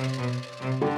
Música